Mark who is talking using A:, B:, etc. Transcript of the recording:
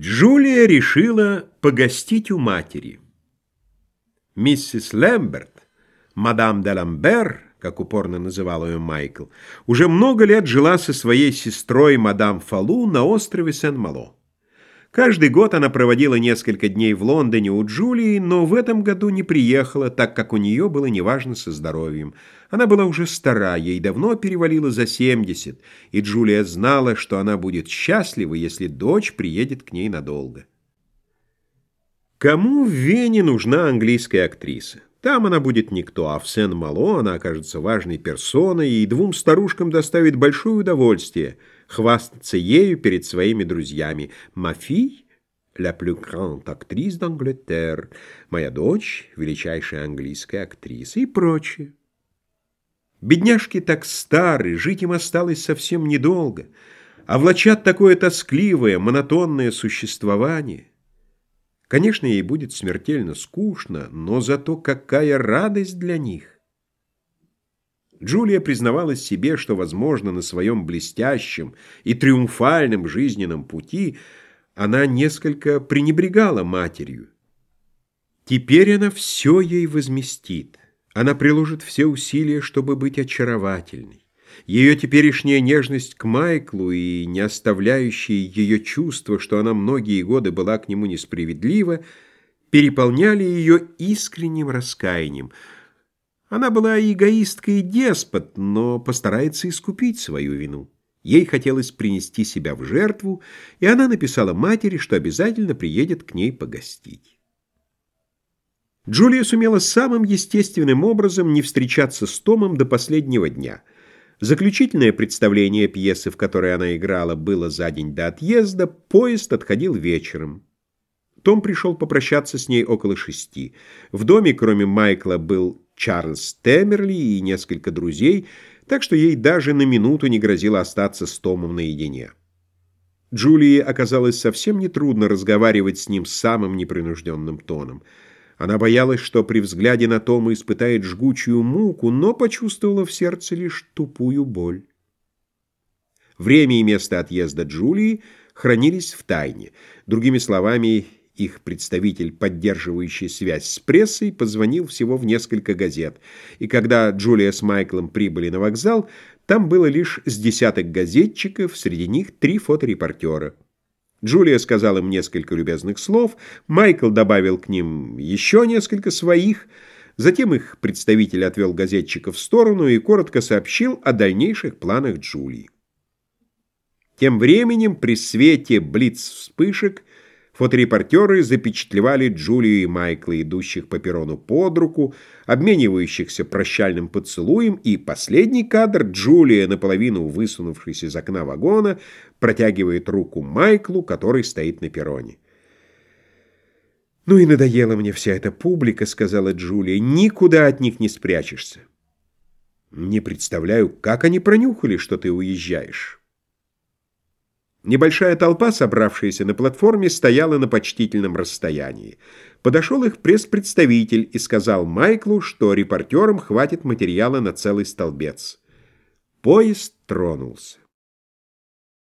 A: Джулия решила погостить у матери. Миссис Лэмберт, мадам де Ламбер, как упорно называл ее Майкл, уже много лет жила со своей сестрой мадам Фалу на острове Сен-Мало. Каждый год она проводила несколько дней в Лондоне у Джулии, но в этом году не приехала, так как у нее было неважно со здоровьем. Она была уже стара, ей давно перевалило за 70, и Джулия знала, что она будет счастлива, если дочь приедет к ней надолго. Кому в Вене нужна английская актриса? Там она будет никто, а в Сен-Мало она окажется важной персоной, и двум старушкам доставит большое удовольствие – хвастаться ею перед своими друзьями. «Мафи — la plus grande actrice d'Angleterre», «Моя дочь — величайшая английская актриса» и прочее. Бедняжки так стары, жить им осталось совсем недолго, а влачат такое тоскливое, монотонное существование. Конечно, ей будет смертельно скучно, но зато какая радость для них! Джулия признавалась себе, что, возможно, на своем блестящем и триумфальном жизненном пути она несколько пренебрегала матерью. Теперь она все ей возместит. Она приложит все усилия, чтобы быть очаровательной. Ее теперешняя нежность к Майклу и не оставляющие ее чувство, что она многие годы была к нему несправедлива, переполняли ее искренним раскаянием – она была эгоисткой и деспот, но постарается искупить свою вину. Ей хотелось принести себя в жертву, и она написала матери, что обязательно приедет к ней погостить. Джулия сумела самым естественным образом не встречаться с Томом до последнего дня. Заключительное представление пьесы, в которой она играла, было за день до отъезда, поезд отходил вечером. Том пришел попрощаться с ней около шести. В доме, кроме Майкла, был Чарльз Темерли и несколько друзей, так что ей даже на минуту не грозило остаться с Томом наедине. Джулии оказалось совсем нетрудно разговаривать с ним самым непринужденным тоном. Она боялась, что при взгляде на Тома испытает жгучую муку, но почувствовала в сердце лишь тупую боль. Время и место отъезда Джулии хранились в тайне. Другими словами, их представитель, поддерживающий связь с прессой, позвонил всего в несколько газет. И когда Джулия с Майклом прибыли на вокзал, там было лишь с десяток газетчиков, среди них три фоторепортера. Джулия сказала им несколько любезных слов, Майкл добавил к ним еще несколько своих, затем их представитель отвел газетчиков в сторону и коротко сообщил о дальнейших планах Джулии. Тем временем при свете блиц-вспышек Фоторепортеры запечатлевали Джулию и Майкла, идущих по перрону под руку, обменивающихся прощальным поцелуем, и последний кадр Джулия, наполовину высунувшись из окна вагона, протягивает руку Майклу, который стоит на перроне. «Ну и надоела мне вся эта публика», — сказала Джулия, — «никуда от них не спрячешься». «Не представляю, как они пронюхали, что ты уезжаешь». Небольшая толпа, собравшаяся на платформе, стояла на почтительном расстоянии. Подошел их пресс-представитель и сказал Майклу, что репортерам хватит материала на целый столбец. Поезд тронулся.